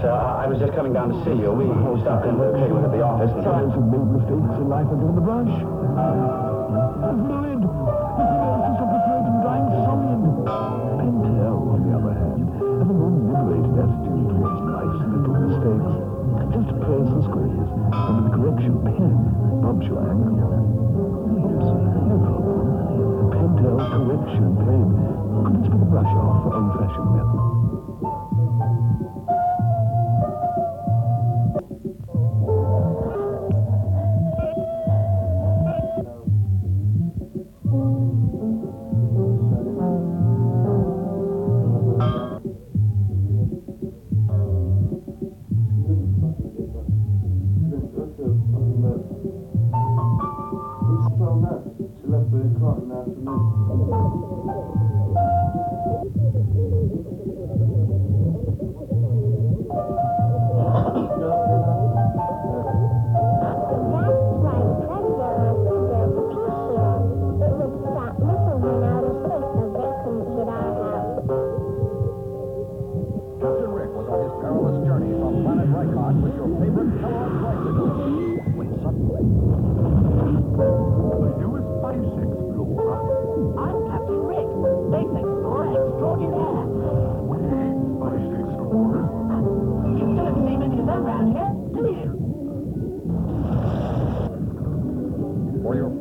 Sir. Uh, I, I was just coming down to see you. We stopped in with at the office. And... Times have made mistakes in life under the brush. This of the and the other hand, a more liberated attitude towards life's little mistakes. Just and and the correction pen, correction pen. Brush off old-fashioned method?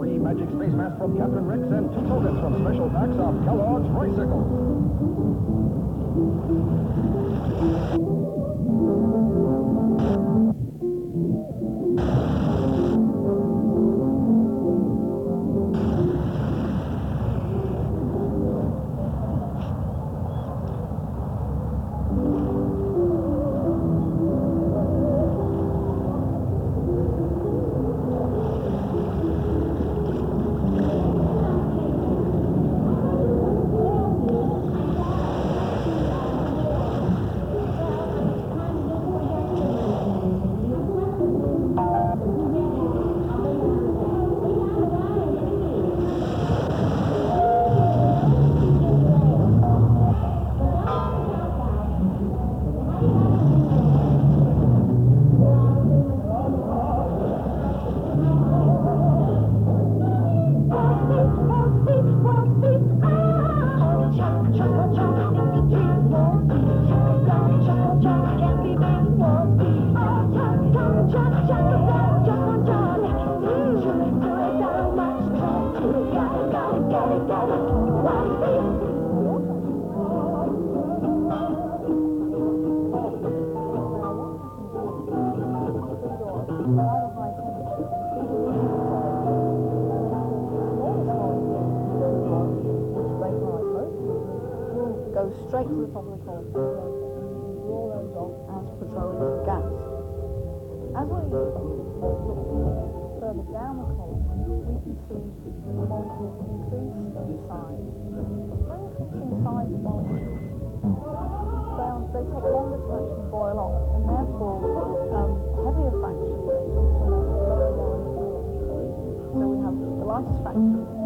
Three Magic Space Mask from Captain Rex and two tokens from special packs of Kellogg's Ricicles. Thank the coal. Roll those off as petroleum gas. As we look further down the column, we can see the molecules increase in size. They increase in size of molecules. They, take longer to actually boil off, and therefore um, heavier fractions. So we have the lightest fraction,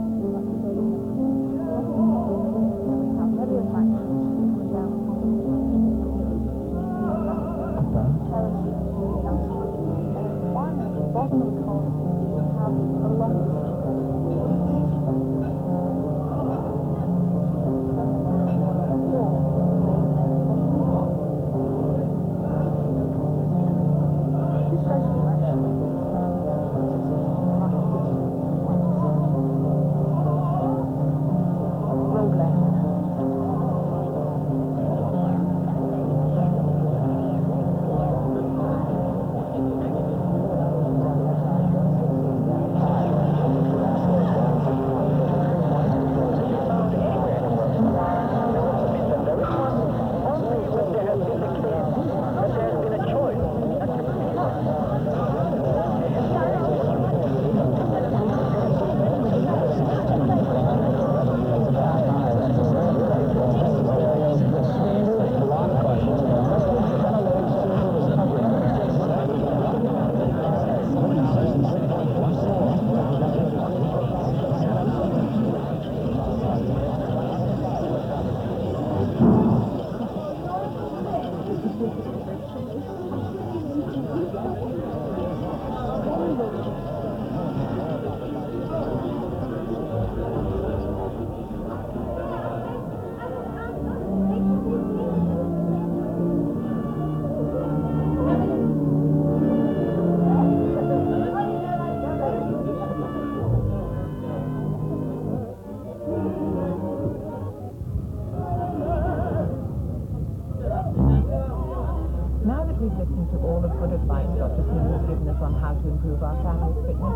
on how to improve our family's fitness,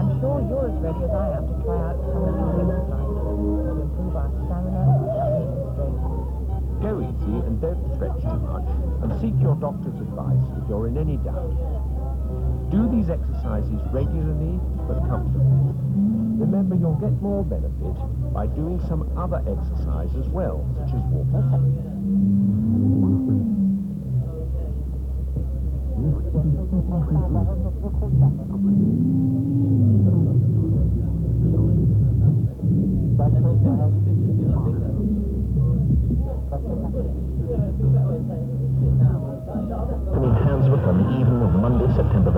I'm sure you're as ready as I am to try out some of these exercises to improve our stamina, and strength. Go easy and don't stretch too much, and seek your doctor's advice if you're in any doubt. Do these exercises regularly but comfortably. Remember, you'll get more benefit by doing some other exercise as well, such as walking. Beneath Handsworth on the evening of Monday, September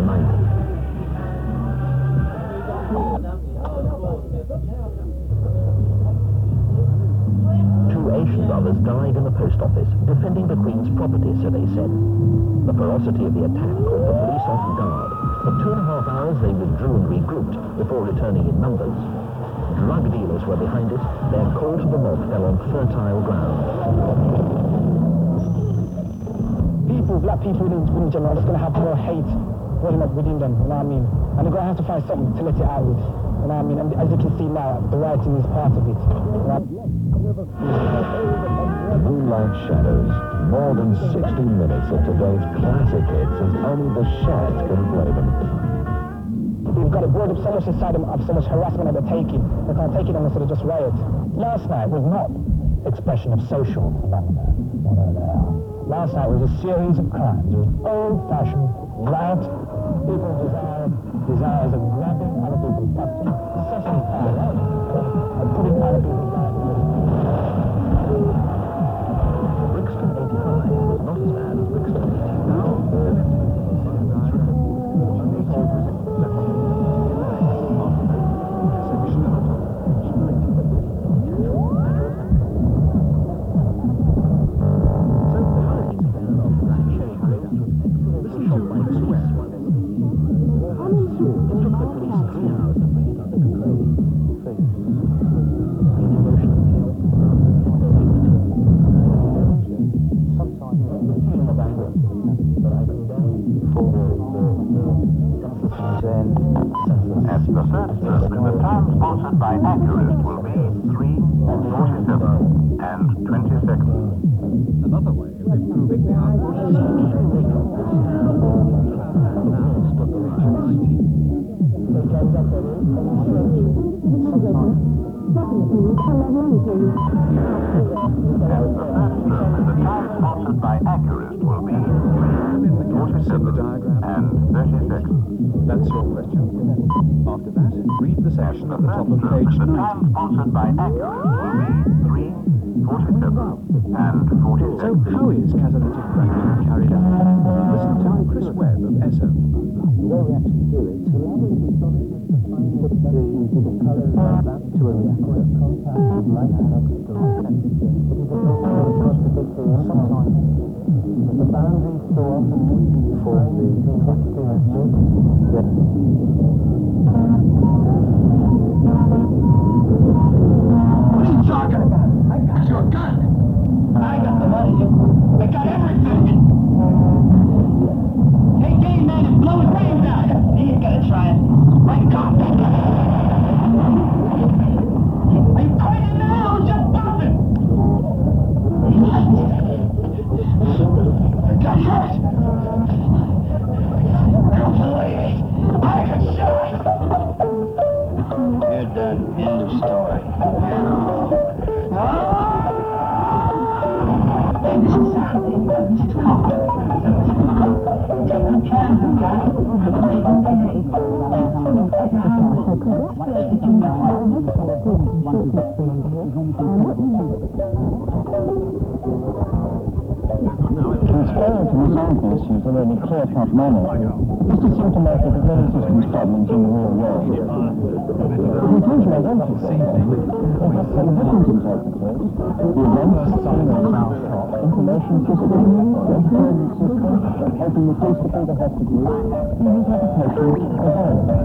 The of the attack caught the police off guard. For two and a half hours they withdrew and regrouped before returning in numbers. drug dealers were behind it, their call to the mob fell on fertile ground. People, black people in, in general, are just going to have more hate welling up within them, you know what I mean? And they're going to have to find something to let it out with, you know what I mean? And as you can see now, the writing is part of it. You know? Moonlight Shadows, more than 60 minutes of today's classic hits as only the Shads can play them. We've got a board of so much inside of so much harassment they're taking. They can't take it so they just riot. Last night was not expression of social phenomena. Last night was a series of crimes. It was old-fashioned riot. People desired desires of grabbing other people's fire, the third circle, the time sponsored by Accurist will be 3, 47, and 20 seconds. Another way of improving the output At the third 3, 47, and 30 seconds. That's your question. After that, read the section at the top of page The 90. time sponsored by Accurist will be 3, 47, and 40 So how is catalytic cracking carried out? Listen to Chris Webb of ESSO. The way we actually do it, to allow the photographers to find the, the colours of that to a reactive contact light and extra temperature. It is a very contradictory sometimes. The boundaries so often for the texture of What are you talking about? I got your gun. I got the money. I got everything. Hey, game man, and blow his brains out. He gonna try it. My God. And resolve the issues in a clear-cut manner This is to symptomatic of many systems problems in the real world. The conclusion I want to say is that different interpreters, the events, information systems, intelligence systems, helping the police to ahead to do, these interpretations are valid.